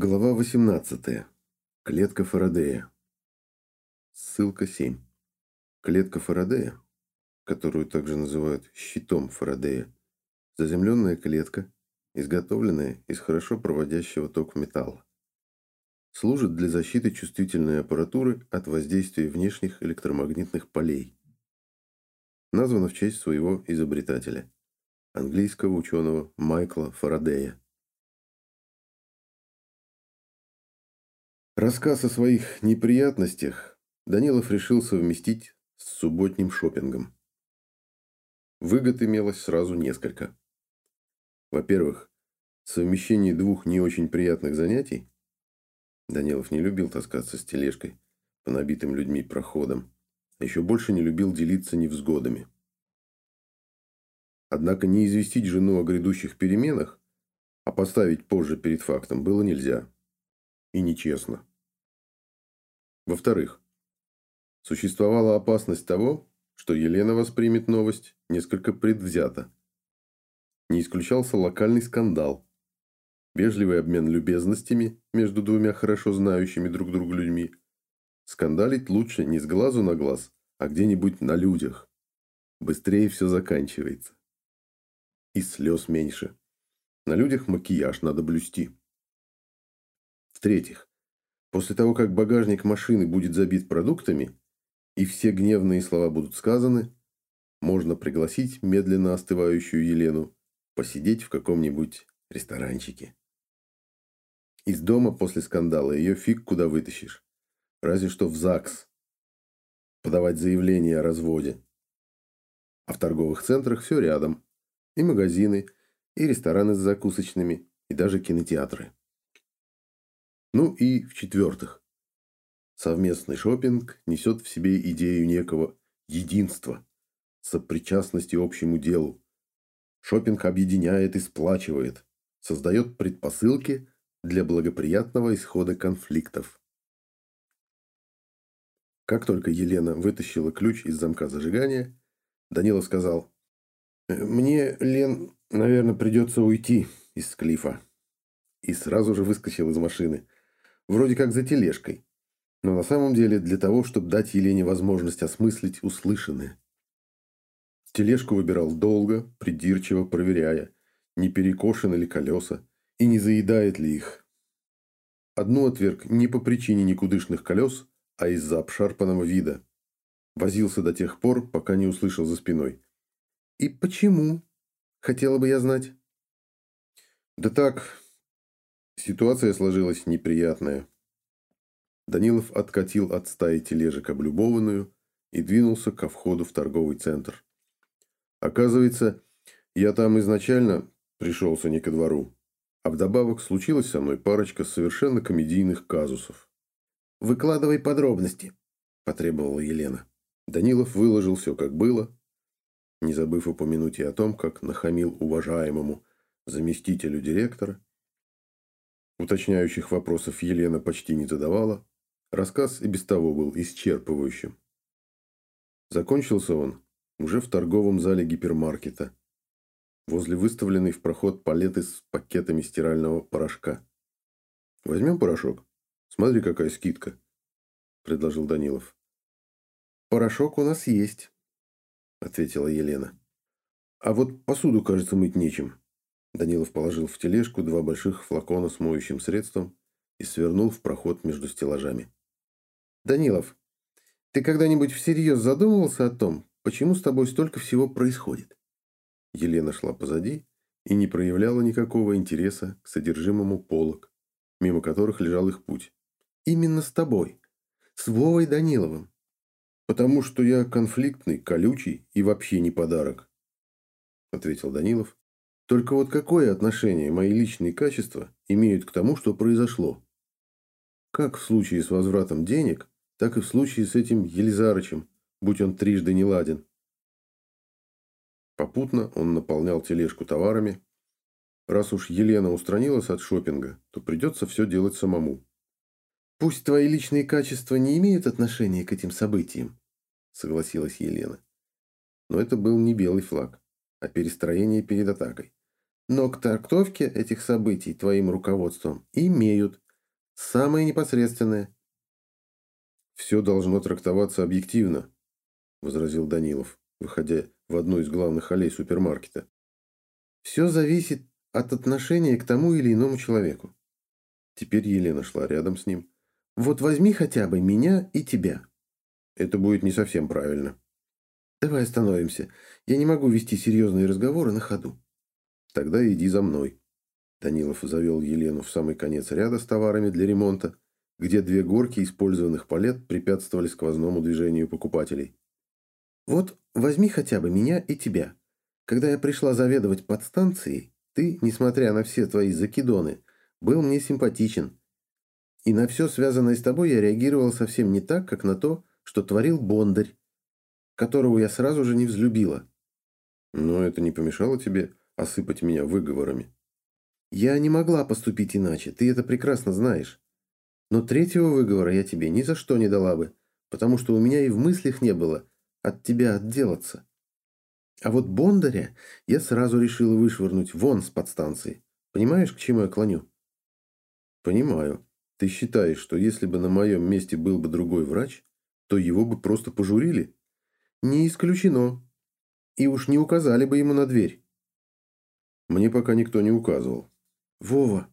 Глава 18. Клетка Фарадея. Ссылка 7. Клетка Фарадея, которую также называют щитом Фарадея, заземленная клетка, изготовленная из хорошо проводящего ток металла. Служит для защиты чувствительной аппаратуры от воздействия внешних электромагнитных полей. Названа в честь своего изобретателя, английского ученого Майкла Фарадея. Рассказ о своих неприятностях Данилов решил совместить с субботним шопингом. Выгод имелось сразу несколько. Во-первых, совмещение двух не очень приятных занятий. Данилов не любил таскаться с тележкой по набитым людьми проходам, а еще больше не любил делиться невзгодами. Однако не известить жену о грядущих переменах, а поставить позже перед фактом было нельзя. И нечестно. Во-вторых, существовала опасность того, что Елена воспримет новость несколько предвзято. Не исключался локальный скандал, вежливый обмен любезностями между двумя хорошо знающими друг друга людьми. Скандалить лучше не с глазу на глаз, а где-нибудь на людях. Быстрее все заканчивается. И слез меньше. На людях макияж надо блюсти. В-третьих, После того, как багажник машины будет забит продуктами, и все гневные слова будут сказаны, можно пригласить медленно остывающую Елену посидеть в каком-нибудь ресторанчике. Из дома после скандала ее фиг куда вытащишь. Разве что в ЗАГС. Подавать заявление о разводе. А в торговых центрах все рядом. И магазины, и рестораны с закусочными, и даже кинотеатры. Ну и в-четвертых, совместный шопинг несет в себе идею некого единства, сопричастности общему делу. Шопинг объединяет и сплачивает, создает предпосылки для благоприятного исхода конфликтов. Как только Елена вытащила ключ из замка зажигания, Данила сказал, «Мне, Лен, наверное, придется уйти из Клифа». И сразу же выскочил из машины – Вроде как за тележкой. Но на самом деле для того, чтобы дать Елене возможность осмыслить услышанное. Тележку выбирал долго, придирчиво проверяя, не перекошены ли колеса и не заедает ли их. Одну отверг не по причине никудышных колес, а из-за обшарпанного вида. Возился до тех пор, пока не услышал за спиной. «И почему?» – хотела бы я знать. «Да так, Ситуация сложилась неприятная. Данилов откатил от стаи тележек облюбованную и двинулся ко входу в торговый центр. Оказывается, я там изначально пришелся не ко двору, а вдобавок случилась со мной парочка совершенно комедийных казусов. «Выкладывай подробности», – потребовала Елена. Данилов выложил все, как было, не забыв упомянуть и о том, как нахамил уважаемому заместителю директора Уточняющих вопросов Елена почти не задавала. Рассказ и без того был исчерпывающим. Закончился он уже в торговом зале гипермаркета, возле выставленной в проход палеты с пакетами стирального порошка. «Возьмем порошок? Смотри, какая скидка», – предложил Данилов. «Порошок у нас есть», – ответила Елена. «А вот посуду, кажется, мыть нечем. Данилов положил в тележку два больших флакона с моющим средством и свернул в проход между стеллажами. «Данилов, ты когда-нибудь всерьез задумывался о том, почему с тобой столько всего происходит?» Елена шла позади и не проявляла никакого интереса к содержимому полок, мимо которых лежал их путь. «Именно с тобой, с Вовой Даниловым». «Потому что я конфликтный, колючий и вообще не подарок», — ответил Данилов только вот какое отношение мои личные качества имеют к тому, что произошло? Как в случае с возвратом денег, так и в случае с этим Елизарычем, будь он трижды не ладен. Попутно он наполнял тележку товарами. Раз уж Елена устранилась от шопинга, то придется все делать самому. «Пусть твои личные качества не имеют отношения к этим событиям», согласилась Елена. Но это был не белый флаг, а перестроение перед атакой но к трактовке этих событий твоим руководством имеют, Самое непосредственное. Все должно трактоваться объективно, возразил Данилов, выходя в одну из главных аллей супермаркета. Все зависит от отношения к тому или иному человеку. Теперь Елена шла рядом с ним. Вот возьми хотя бы меня и тебя. Это будет не совсем правильно. Давай остановимся. Я не могу вести серьезные разговоры на ходу. Тогда иди за мной. Данилов завел Елену в самый конец ряда с товарами для ремонта, где две горки использованных палет препятствовали сквозному движению покупателей. Вот возьми хотя бы меня и тебя. Когда я пришла заведовать подстанцией, ты, несмотря на все твои закидоны, был мне симпатичен. И на все связанное с тобой я реагировал совсем не так, как на то, что творил Бондарь, которого я сразу же не взлюбила. Но это не помешало тебе осыпать меня выговорами. Я не могла поступить иначе, ты это прекрасно знаешь. Но третьего выговора я тебе ни за что не дала бы, потому что у меня и в мыслях не было от тебя отделаться. А вот Бондаря я сразу решила вышвырнуть вон с подстанции. Понимаешь, к чему я клоню? Понимаю. Ты считаешь, что если бы на моем месте был бы другой врач, то его бы просто пожурили? Не исключено. И уж не указали бы ему на дверь. Мне пока никто не указывал. Вова,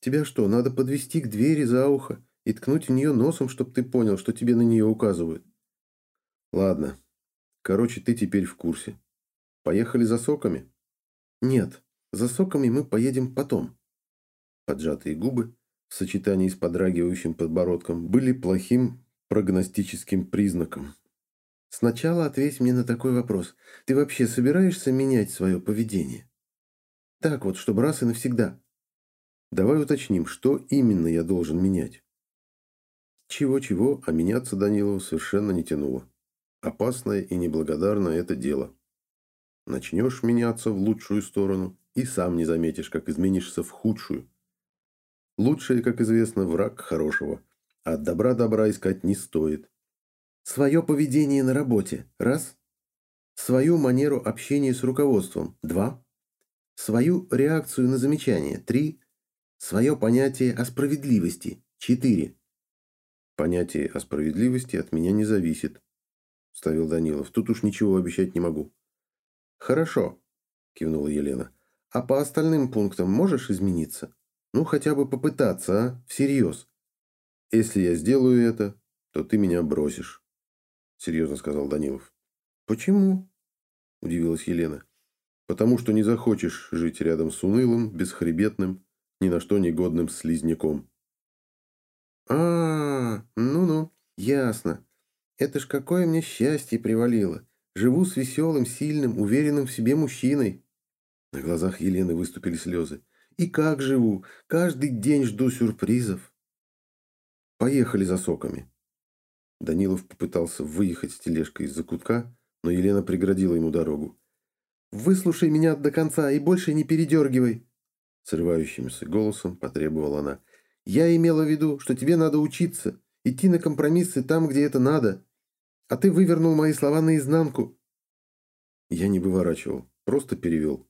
тебя что, надо подвести к двери за ухо и ткнуть в нее носом, чтобы ты понял, что тебе на нее указывают? Ладно. Короче, ты теперь в курсе. Поехали за соками? Нет, за соками мы поедем потом. Поджатые губы в сочетании с подрагивающим подбородком были плохим прогностическим признаком. Сначала ответь мне на такой вопрос. Ты вообще собираешься менять свое поведение? Так вот, чтобы раз и навсегда. Давай уточним, что именно я должен менять. Чего-чего, а меняться Данилову совершенно не тянуло. Опасное и неблагодарное это дело. Начнешь меняться в лучшую сторону и сам не заметишь, как изменишься в худшую. Лучшее, как известно, враг хорошего. А от добра добра искать не стоит. Свое поведение на работе – раз. Свою манеру общения с руководством – два. Свою реакцию на замечание – три. Свое понятие о справедливости – четыре. Понятие о справедливости от меня не зависит, ставил Данилов. Тут уж ничего обещать не могу. Хорошо, кивнула Елена. А по остальным пунктам можешь измениться? Ну, хотя бы попытаться, а? Всерьез. Если я сделаю это, то ты меня бросишь. Серьезно сказал Данилов. Почему? Удивилась Елена. Потому что не захочешь жить рядом с унылым, бесхребетным, ни на что негодным слизняком. А, ну-ну, ясно. Это ж какое мне счастье привалило. Живу с веселым, сильным, уверенным в себе мужчиной. На глазах Елены выступили слезы. И как живу? Каждый день жду сюрпризов. Поехали за соками. Данилов попытался выехать с тележкой из-за кутка, но Елена преградила ему дорогу. «Выслушай меня до конца и больше не передергивай!» Срывающимся голосом потребовала она. «Я имела в виду, что тебе надо учиться, идти на компромиссы там, где это надо, а ты вывернул мои слова наизнанку». Я не выворачивал, просто перевел.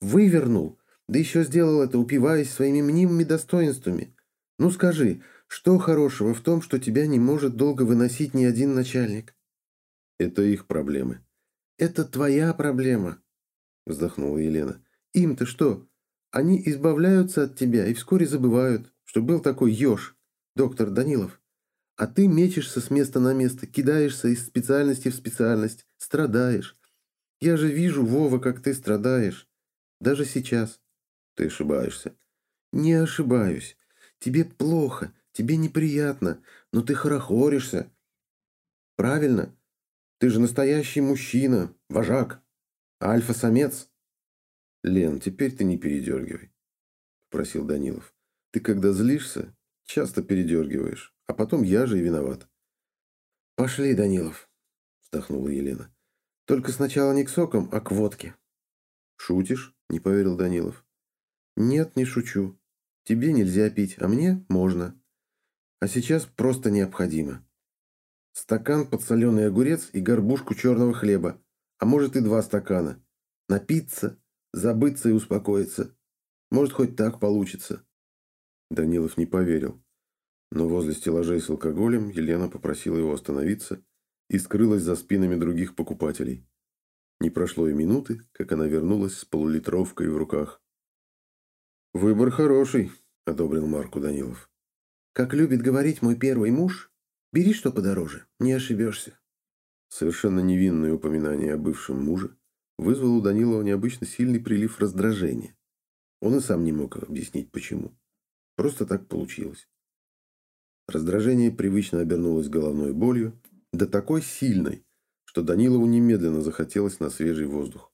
«Вывернул? Да еще сделал это, упиваясь своими мнимыми достоинствами. Ну скажи, что хорошего в том, что тебя не может долго выносить ни один начальник? Это их проблемы. Это твоя проблема, вздохнула Елена. Им-то что? Они избавляются от тебя и вскоре забывают, что был такой еж, доктор Данилов. А ты мечешься с места на место, кидаешься из специальности в специальность, страдаешь. Я же вижу, Вова, как ты страдаешь. Даже сейчас. Ты ошибаешься. Не ошибаюсь. Тебе плохо, тебе неприятно, но ты хорохоришься. Правильно? Ты же настоящий мужчина, вожак, альфа-самец. Лен, теперь ты не передергивай, попросил Данилов. Ты когда злишься, часто передергиваешь, а потом я же и виноват. Пошли, Данилов, вздохнула Елена. Только сначала не к сокам, а к водке. Шутишь? Не поверил Данилов. «Нет, не шучу. Тебе нельзя пить, а мне можно. А сейчас просто необходимо. Стакан подсоленый огурец и горбушку черного хлеба, а может и два стакана. Напиться, забыться и успокоиться. Может, хоть так получится». Данилов не поверил. Но возле стеллажей с алкоголем Елена попросила его остановиться и скрылась за спинами других покупателей. Не прошло и минуты, как она вернулась с полулитровкой в руках. «Выбор хороший», — одобрил Марку Данилов. «Как любит говорить мой первый муж, бери что подороже, не ошибешься». Совершенно невинное упоминание о бывшем муже вызвало у Данилова необычно сильный прилив раздражения. Он и сам не мог объяснить, почему. Просто так получилось. Раздражение привычно обернулось головной болью, да такой сильной, что Данилову немедленно захотелось на свежий воздух.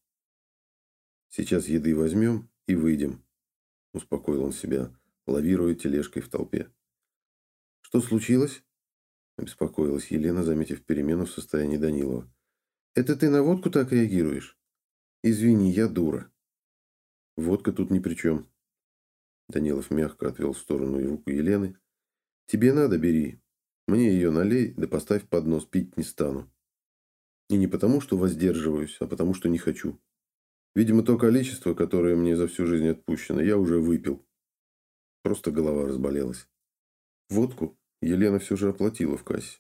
«Сейчас еды возьмем и выйдем», — успокоил он себя, лавируя тележкой в толпе. «Что случилось?» — обеспокоилась Елена, заметив перемену в состоянии Данилова. «Это ты на водку так реагируешь?» «Извини, я дура». «Водка тут ни при чем». Данилов мягко отвел в сторону руку Елены, Тебе надо, бери. Мне ее налей, да поставь под нос, пить не стану. И не потому, что воздерживаюсь, а потому, что не хочу. Видимо, то количество, которое мне за всю жизнь отпущено, я уже выпил. Просто голова разболелась. Водку Елена все же оплатила в кассе.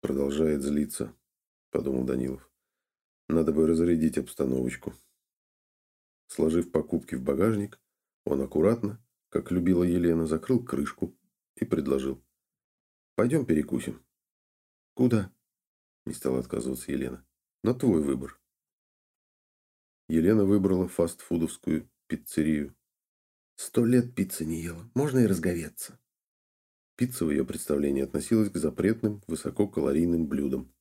Продолжает злиться, подумал Данилов. Надо бы разрядить обстановочку. Сложив покупки в багажник, он аккуратно, как любила Елена, закрыл крышку и предложил. «Пойдем перекусим». «Куда?» – не стала отказываться Елена. «На твой выбор». Елена выбрала фастфудовскую пиццерию. «Сто лет пиццы не ела. Можно и разговеться». Пицца в ее представлении относилась к запретным, высококалорийным блюдам.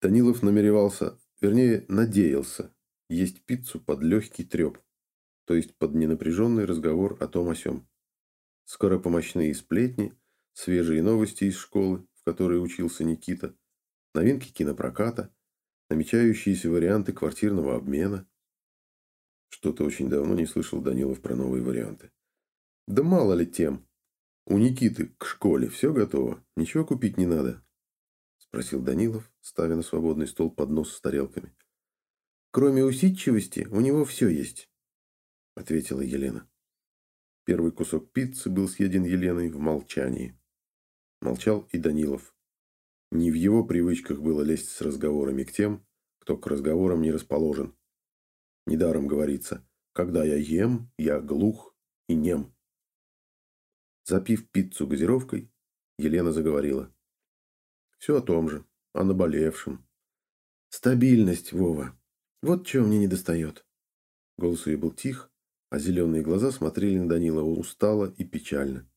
Данилов намеревался, вернее, надеялся, есть пиццу под легкий треп, то есть под ненапряженный разговор о том о сём скоропомощные сплетни, свежие новости из школы, в которой учился Никита, новинки кинопроката, намечающиеся варианты квартирного обмена. Что-то очень давно не слышал Данилов про новые варианты. Да мало ли тем. У Никиты к школе все готово, ничего купить не надо. Спросил Данилов, ставя на свободный стол поднос с тарелками. Кроме усидчивости, у него все есть, ответила Елена. Первый кусок пиццы был съеден Еленой в молчании. Молчал и Данилов. Не в его привычках было лезть с разговорами к тем, кто к разговорам не расположен. Недаром говорится, когда я ем, я глух и нем. Запив пиццу газировкой, Елена заговорила. Все о том же, о наболевшем. Стабильность, Вова. Вот чего мне не достает. Голос ее был тих, а зеленые глаза смотрели на Данилова устало и печально.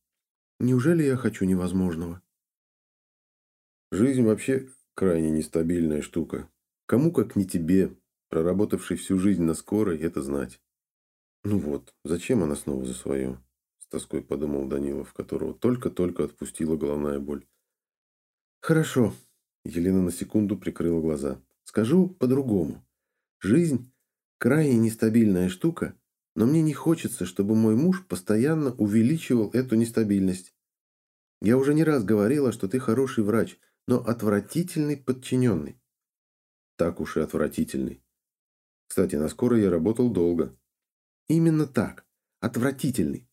«Неужели я хочу невозможного?» Жизнь вообще крайне нестабильная штука. Кому, как не тебе, проработавший всю жизнь на скорой, это знать. Ну вот, зачем она снова за свое? Тоской подумал Данилов, которого только-только отпустила головная боль. Хорошо. Елена на секунду прикрыла глаза. Скажу по-другому. Жизнь крайне нестабильная штука, но мне не хочется, чтобы мой муж постоянно увеличивал эту нестабильность. Я уже не раз говорила, что ты хороший врач, но отвратительный подчиненный. Так уж и отвратительный. Кстати, на скорой я работал долго. Именно так. Отвратительный.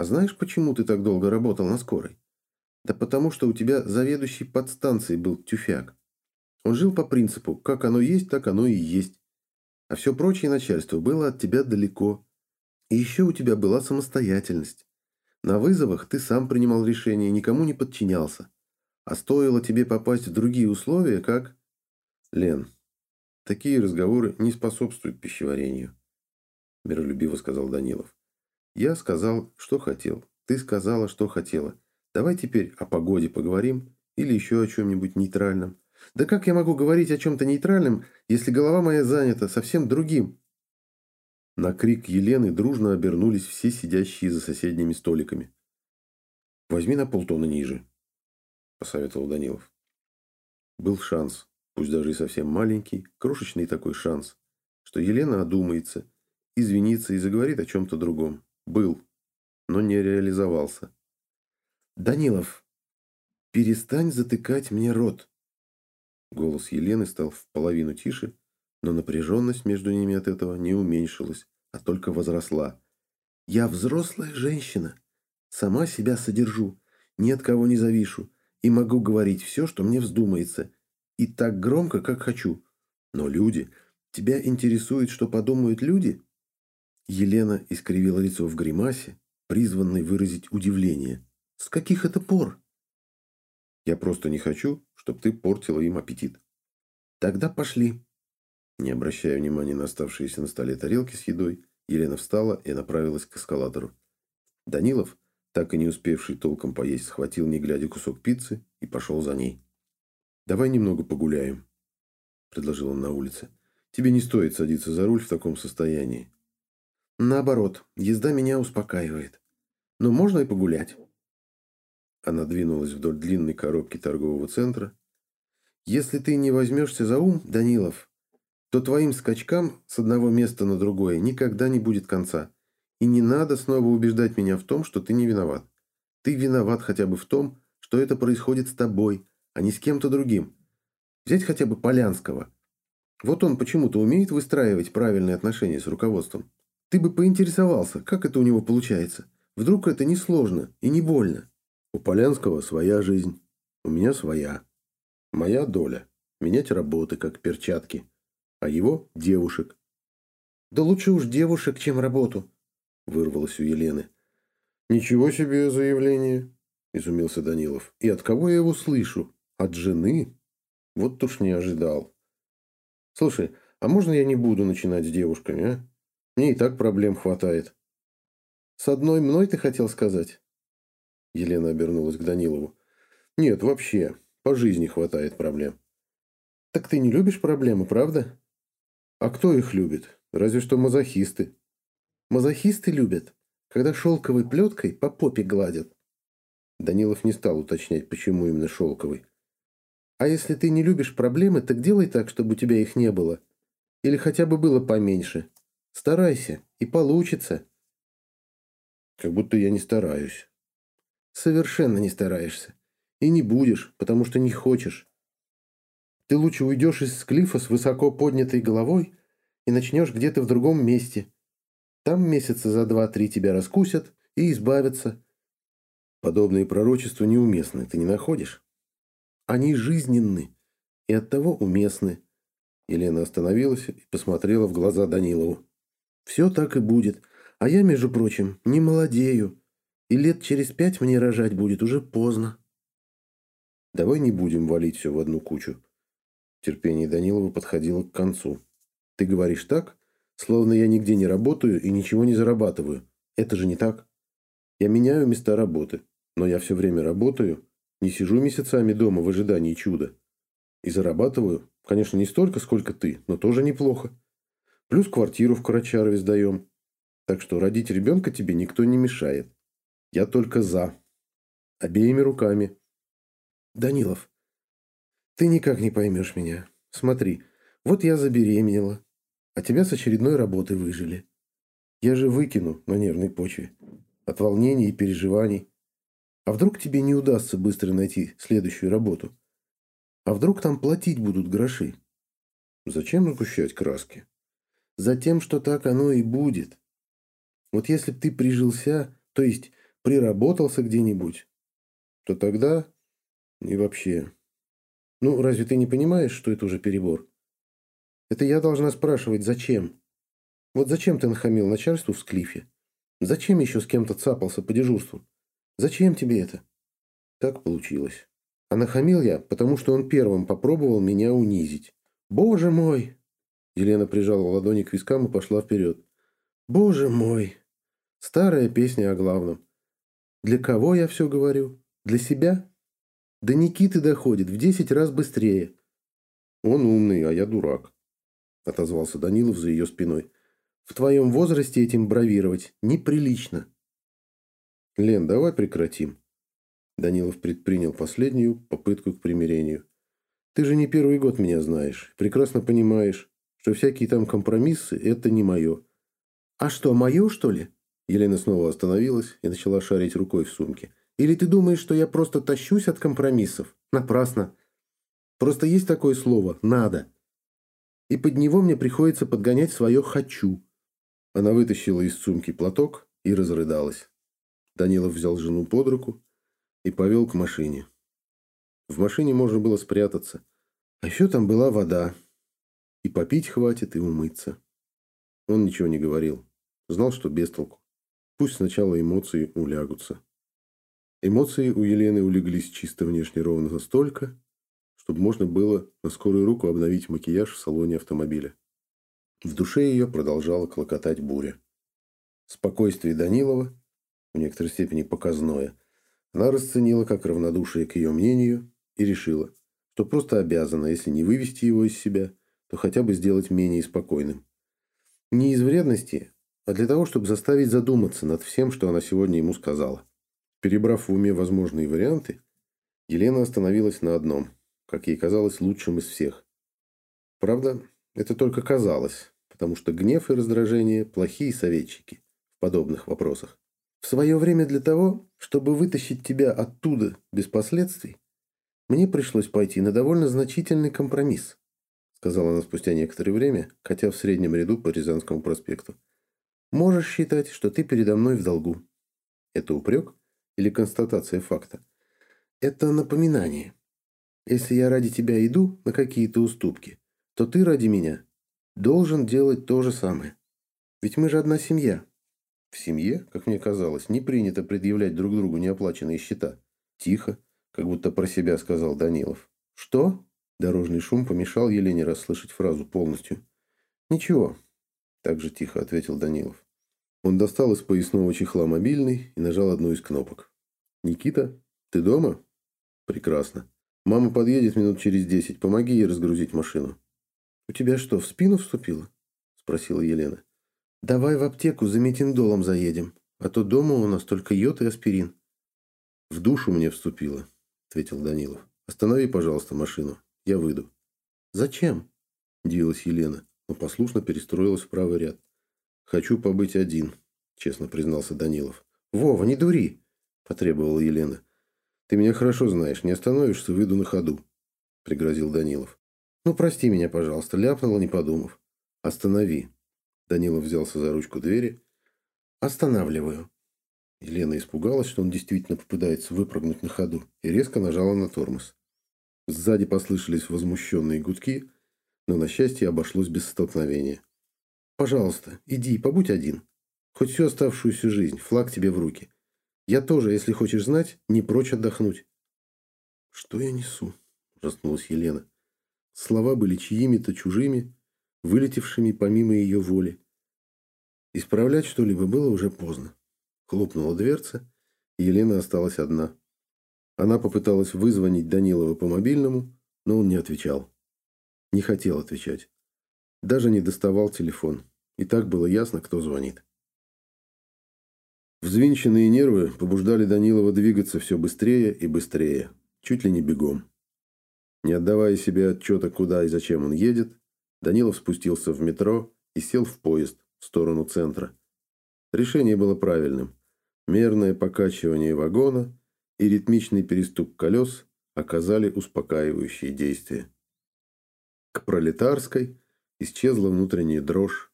А знаешь, почему ты так долго работал на скорой? Да потому что у тебя заведующий подстанцией был тюфяк. Он жил по принципу, как оно есть, так оно и есть. А все прочее начальство было от тебя далеко. И еще у тебя была самостоятельность. На вызовах ты сам принимал решения, никому не подчинялся. А стоило тебе попасть в другие условия, как... Лен, такие разговоры не способствуют пищеварению, миролюбиво сказал Данилов. Я сказал, что хотел. Ты сказала, что хотела. Давай теперь о погоде поговорим или еще о чем-нибудь нейтральном. Да как я могу говорить о чем-то нейтральном, если голова моя занята совсем другим? На крик Елены дружно обернулись все сидящие за соседними столиками. «Возьми на полтона ниже», – посоветовал Данилов. Был шанс, пусть даже и совсем маленький, крошечный такой шанс, что Елена одумается, извинится и заговорит о чем-то другом. Был, но не реализовался. «Данилов, перестань затыкать мне рот!» Голос Елены стал в половину тише, но напряженность между ними от этого не уменьшилась, а только возросла. «Я взрослая женщина. Сама себя содержу. ни от кого не завишу и могу говорить все, что мне вздумается, и так громко, как хочу. Но люди... Тебя интересует, что подумают люди?» Елена искривила лицо в гримасе, призванной выразить удивление. «С каких это пор?» «Я просто не хочу, чтобы ты портила им аппетит». «Тогда пошли». Не обращая внимания на оставшиеся на столе тарелки с едой, Елена встала и направилась к эскалатору. Данилов, так и не успевший толком поесть, схватил, не глядя, кусок пиццы и пошел за ней. «Давай немного погуляем», — предложил он на улице. «Тебе не стоит садиться за руль в таком состоянии». «Наоборот, езда меня успокаивает. Но можно и погулять». Она двинулась вдоль длинной коробки торгового центра. «Если ты не возьмешься за ум, Данилов, то твоим скачкам с одного места на другое никогда не будет конца. И не надо снова убеждать меня в том, что ты не виноват. Ты виноват хотя бы в том, что это происходит с тобой, а не с кем-то другим. Взять хотя бы Полянского. Вот он почему-то умеет выстраивать правильные отношения с руководством. Ты бы поинтересовался, как это у него получается. Вдруг это не сложно и не больно. У Полянского своя жизнь, у меня своя. Моя доля – менять работы, как перчатки, а его – девушек. «Да лучше уж девушек, чем работу», – вырвалось у Елены. «Ничего себе заявление», – изумился Данилов. «И от кого я его слышу? От жены? Вот уж не ожидал. Слушай, а можно я не буду начинать с девушками, а? Мне и так проблем хватает». «С одной мной ты хотел сказать?» Елена обернулась к Данилову. «Нет, вообще, по жизни хватает проблем». «Так ты не любишь проблемы, правда?» А кто их любит? Разве что мазохисты. Мазохисты любят, когда шелковой плеткой по попе гладят. Данилов не стал уточнять, почему именно шелковой. А если ты не любишь проблемы, так делай так, чтобы у тебя их не было. Или хотя бы было поменьше. Старайся, и получится. Как будто я не стараюсь. Совершенно не стараешься. И не будешь, потому что не хочешь. Ты лучше уйдешь из склифа с высоко поднятой головой и начнешь где-то в другом месте. Там месяца за два-три тебя раскусят и избавятся. Подобные пророчества неуместны, ты не находишь? Они жизненны и оттого уместны. Елена остановилась и посмотрела в глаза Данилову. Все так и будет. А я, между прочим, не молодею. И лет через пять мне рожать будет уже поздно. Давай не будем валить все в одну кучу. Терпение Данилова подходило к концу. «Ты говоришь так, словно я нигде не работаю и ничего не зарабатываю. Это же не так. Я меняю места работы, но я все время работаю, не сижу месяцами дома в ожидании чуда. И зарабатываю, конечно, не столько, сколько ты, но тоже неплохо. Плюс квартиру в Карачарове сдаем. Так что родить ребенка тебе никто не мешает. Я только за. Обеими руками. Данилов, ты никак не поймешь меня. Смотри, вот я забеременела, а тебя с очередной работы выжили. Я же выкину на нервной почве. От волнений и переживаний. А вдруг тебе не удастся быстро найти следующую работу? А вдруг там платить будут гроши? Зачем сгущать краски? Затем, что так оно и будет. Вот если б ты прижился, то есть приработался где-нибудь, то тогда и вообще ну, разве ты не понимаешь, что это уже перебор? Это я должна спрашивать, зачем? Вот зачем ты нахамил начальству в склифе? Зачем еще с кем-то цапался по дежурству? Зачем тебе это? Так получилось. А нахамил я, потому что он первым попробовал меня унизить. Боже мой! Елена прижала ладони к вискам и пошла вперед. Боже мой! Старая песня о главном. Для кого я все говорю? Для себя? До Никиты доходит в десять раз быстрее. Он умный, а я дурак, отозвался Данилов за ее спиной. В твоем возрасте этим бравировать неприлично. Лен, давай прекратим. Данилов предпринял последнюю попытку к примирению. Ты же не первый год меня знаешь. Прекрасно понимаешь, что всякие там компромиссы – это не мое. А что, мое, что ли? Елена снова остановилась и начала шарить рукой в сумке. Или ты думаешь, что я просто тащусь от компромиссов? Напрасно. Просто есть такое слово «надо». И под него мне приходится подгонять свое «хочу». Она вытащила из сумки платок и разрыдалась. Данилов взял жену под руку, и повел к машине. В машине можно было спрятаться. А еще там была вода. И попить хватит, и умыться. Он ничего не говорил. Знал, что без толку. Пусть сначала эмоции улягутся. Эмоции у Елены улеглись чисто внешне ровно настолько, чтобы можно было на скорую руку обновить макияж в салоне автомобиля. В душе ее продолжала клокотать буря. Спокойствие Данилова, в некоторой степени показное, она расценила как равнодушие к ее мнению и решила, что просто обязана, если не вывести его из себя, то хотя бы сделать менее спокойным. Не из вредности, а для того, чтобы заставить задуматься над всем, что она сегодня ему сказала. Перебрав в уме возможные варианты, Елена остановилась на одном, как ей казалось, лучшим из всех. Правда, это только казалось, потому что гнев и раздражение – плохие советчики в подобных вопросах. В свое время для того, чтобы вытащить тебя оттуда без последствий, мне пришлось пойти на довольно значительный компромисс, сказала она спустя некоторое время, хотя в среднем ряду по Рязанскому проспекту. Можешь считать, что ты передо мной в долгу. Это упрек или констатация факта? Это напоминание. Если я ради тебя иду на какие-то уступки, то ты ради меня должен делать то же самое. Ведь мы же одна семья. В семье, как мне казалось, не принято предъявлять друг другу неоплаченные счета. Тихо, как будто про себя сказал Данилов. «Что?» Дорожный шум помешал Елене расслышать фразу полностью. «Ничего», – так же тихо ответил Данилов. Он достал из поясного чехла мобильный и нажал одну из кнопок. «Никита, ты дома?» «Прекрасно. Мама подъедет минут через десять. Помоги ей разгрузить машину». «У тебя что, в спину вступило?» – спросила Елена. «Давай в аптеку за метиндолом заедем, а то дома у нас только йод и аспирин». «В душу мне вступило», – ответил Данилов. «Останови, пожалуйста, машину. Я выйду». «Зачем?» – удивилась Елена, но послушно перестроилась в правый ряд. «Хочу побыть один», – честно признался Данилов. «Вова, не дури!» – потребовала Елена. «Ты меня хорошо знаешь. Не остановишься, выйду на ходу», – пригрозил Данилов. «Ну, прости меня, пожалуйста», – ляпнула, не подумав. «Останови». Данилов взялся за ручку двери. «Останавливаю». Елена испугалась, что он действительно попытается выпрыгнуть на ходу, и резко нажала на тормоз. Сзади послышались возмущенные гудки, но, на счастье, обошлось без столкновения. «Пожалуйста, иди, побудь один. Хоть всю оставшуюся жизнь, флаг тебе в руки. Я тоже, если хочешь знать, не прочь отдохнуть». «Что я несу?» – ужаснулась Елена. Слова были чьими-то чужими, вылетевшими помимо ее воли. Исправлять что-либо было уже поздно. Хлопнула дверца, и Елена осталась одна. Она попыталась вызвонить Данилова по мобильному, но он не отвечал. Не хотел отвечать. Даже не доставал телефон. И так было ясно, кто звонит. Взвинченные нервы побуждали Данилова двигаться все быстрее и быстрее, чуть ли не бегом. Не отдавая себе отчета, куда и зачем он едет, Данилов спустился в метро и сел в поезд в сторону центра. Решение было правильным. Мерное покачивание вагона и ритмичный перестук колес оказали успокаивающие действия. К пролетарской исчезла внутренняя дрожь.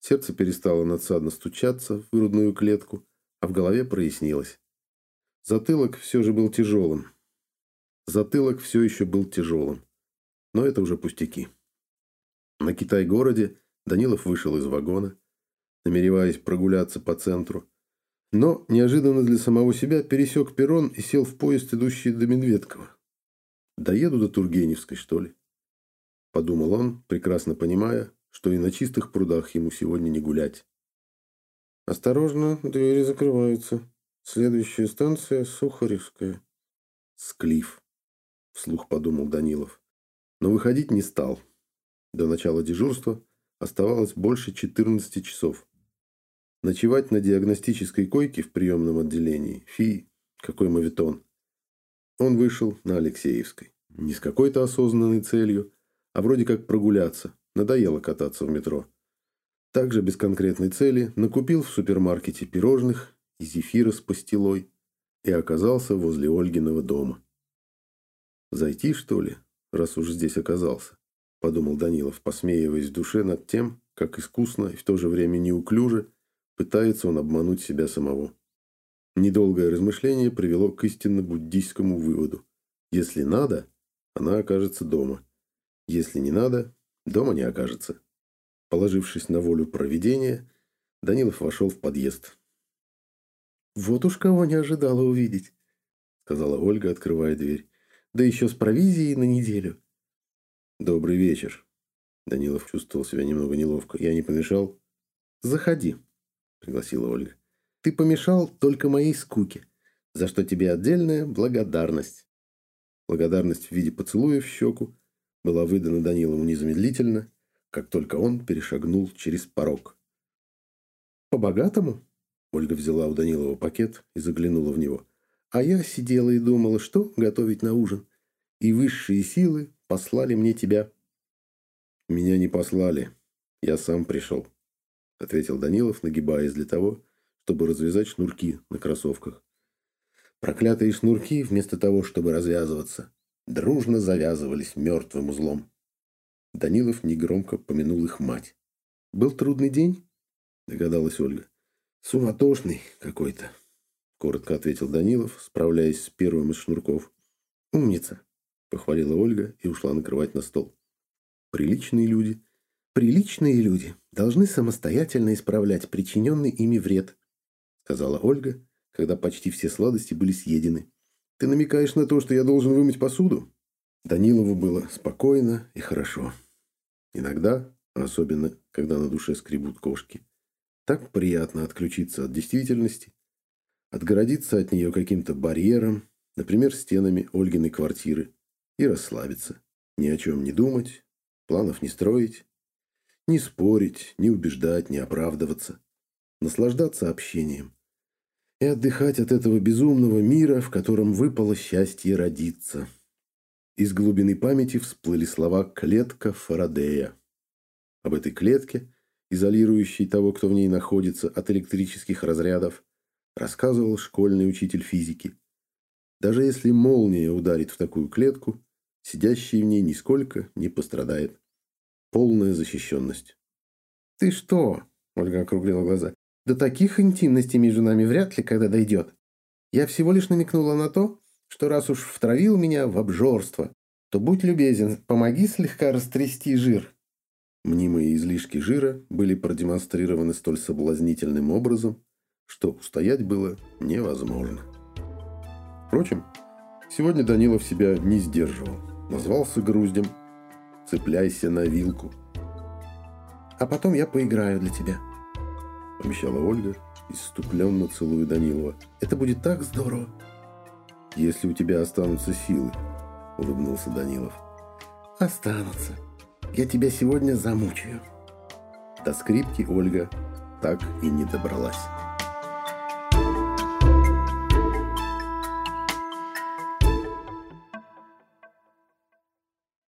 Сердце перестало надсадно стучаться в грудную клетку, а в голове прояснилось. Затылок все же был тяжелым. Затылок все еще был тяжелым. Но это уже пустяки. На Китай-городе Данилов вышел из вагона, намереваясь прогуляться по центру, но неожиданно для самого себя пересек перрон и сел в поезд, идущий до Медведкова. «Доеду до Тургеневской, что ли?» Подумал он, прекрасно понимая, что и на чистых прудах ему сегодня не гулять. «Осторожно, двери закрываются. Следующая станция – Сухаревская». «Склиф», – вслух подумал Данилов. Но выходить не стал. До начала дежурства оставалось больше 14 часов. Ночевать на диагностической койке в приемном отделении. Фи, какой мавитон. Он вышел на Алексеевской. Не с какой-то осознанной целью, а вроде как прогуляться. Надоело кататься в метро. Также без конкретной цели накупил в супермаркете пирожных и зефира с пастилой и оказался возле Ольгиного дома. «Зайти, что ли, раз уж здесь оказался?» – подумал Данилов, посмеиваясь в душе над тем, как искусно и в то же время неуклюже Пытается он обмануть себя самого. Недолгое размышление привело к истинно буддийскому выводу. Если надо, она окажется дома. Если не надо, дома не окажется. Положившись на волю провидения, Данилов вошел в подъезд. «Вот уж кого не ожидала увидеть», — сказала Ольга, открывая дверь. «Да еще с провизией на неделю». «Добрый вечер». Данилов чувствовал себя немного неловко. «Я не помешал?» «Заходи», — пригласила Ольга. «Ты помешал только моей скуке, за что тебе отдельная благодарность». Благодарность в виде поцелуя в щеку была выдана Данилову незамедлительно, как только он перешагнул через порог. «По-богатому?» Ольга взяла у Данилова пакет и заглянула в него. «А я сидела и думала, что готовить на ужин. И высшие силы послали мне тебя». «Меня не послали. Я сам пришел», — ответил Данилов, нагибаясь для того, чтобы развязать шнурки на кроссовках. Проклятые шнурки, вместо того, чтобы развязываться, дружно завязывались мертвым узлом. Данилов негромко помянул их мать. «Был трудный день?» – догадалась Ольга. «Суматошный какой-то», – коротко ответил Данилов, справляясь с первым из шнурков. «Умница», – похвалила Ольга и ушла накрывать на стол. «Приличные люди». «Приличные люди должны самостоятельно исправлять причиненный ими вред», – сказала Ольга, когда почти все сладости были съедены. «Ты намекаешь на то, что я должен вымыть посуду?» Данилову было спокойно и хорошо. Иногда, особенно когда на душе скребут кошки, так приятно отключиться от действительности, отгородиться от нее каким-то барьером, например, стенами Ольгиной квартиры, и расслабиться. Ни о чем не думать, планов не строить, не спорить, не убеждать, не оправдываться. Наслаждаться общением, и отдыхать от этого безумного мира, в котором выпало счастье родиться. Из глубины памяти всплыли слова «клетка Фарадея». Об этой клетке, изолирующей того, кто в ней находится, от электрических разрядов, рассказывал школьный учитель физики. Даже если молния ударит в такую клетку, сидящий в ней нисколько не пострадает. Полная защищенность. «Ты что?» – Ольга округлила глаза. До таких интимностей между нами вряд ли когда дойдет. Я всего лишь намекнула на то, что раз уж втравил меня в обжорство, то будь любезен, помоги слегка растрясти жир». Мнимые излишки жира были продемонстрированы столь соблазнительным образом, что устоять было невозможно. Впрочем, сегодня Данилов себя не сдерживал. Назвался груздем «Цепляйся на вилку». «А потом я поиграю для тебя», – обещала Ольга, иступленно целуя Данилова. «Это будет так здорово!» «Если у тебя останутся силы», – улыбнулся Данилов. «Останутся. Я тебя сегодня замучаю». До скрипки Ольга так и не добралась.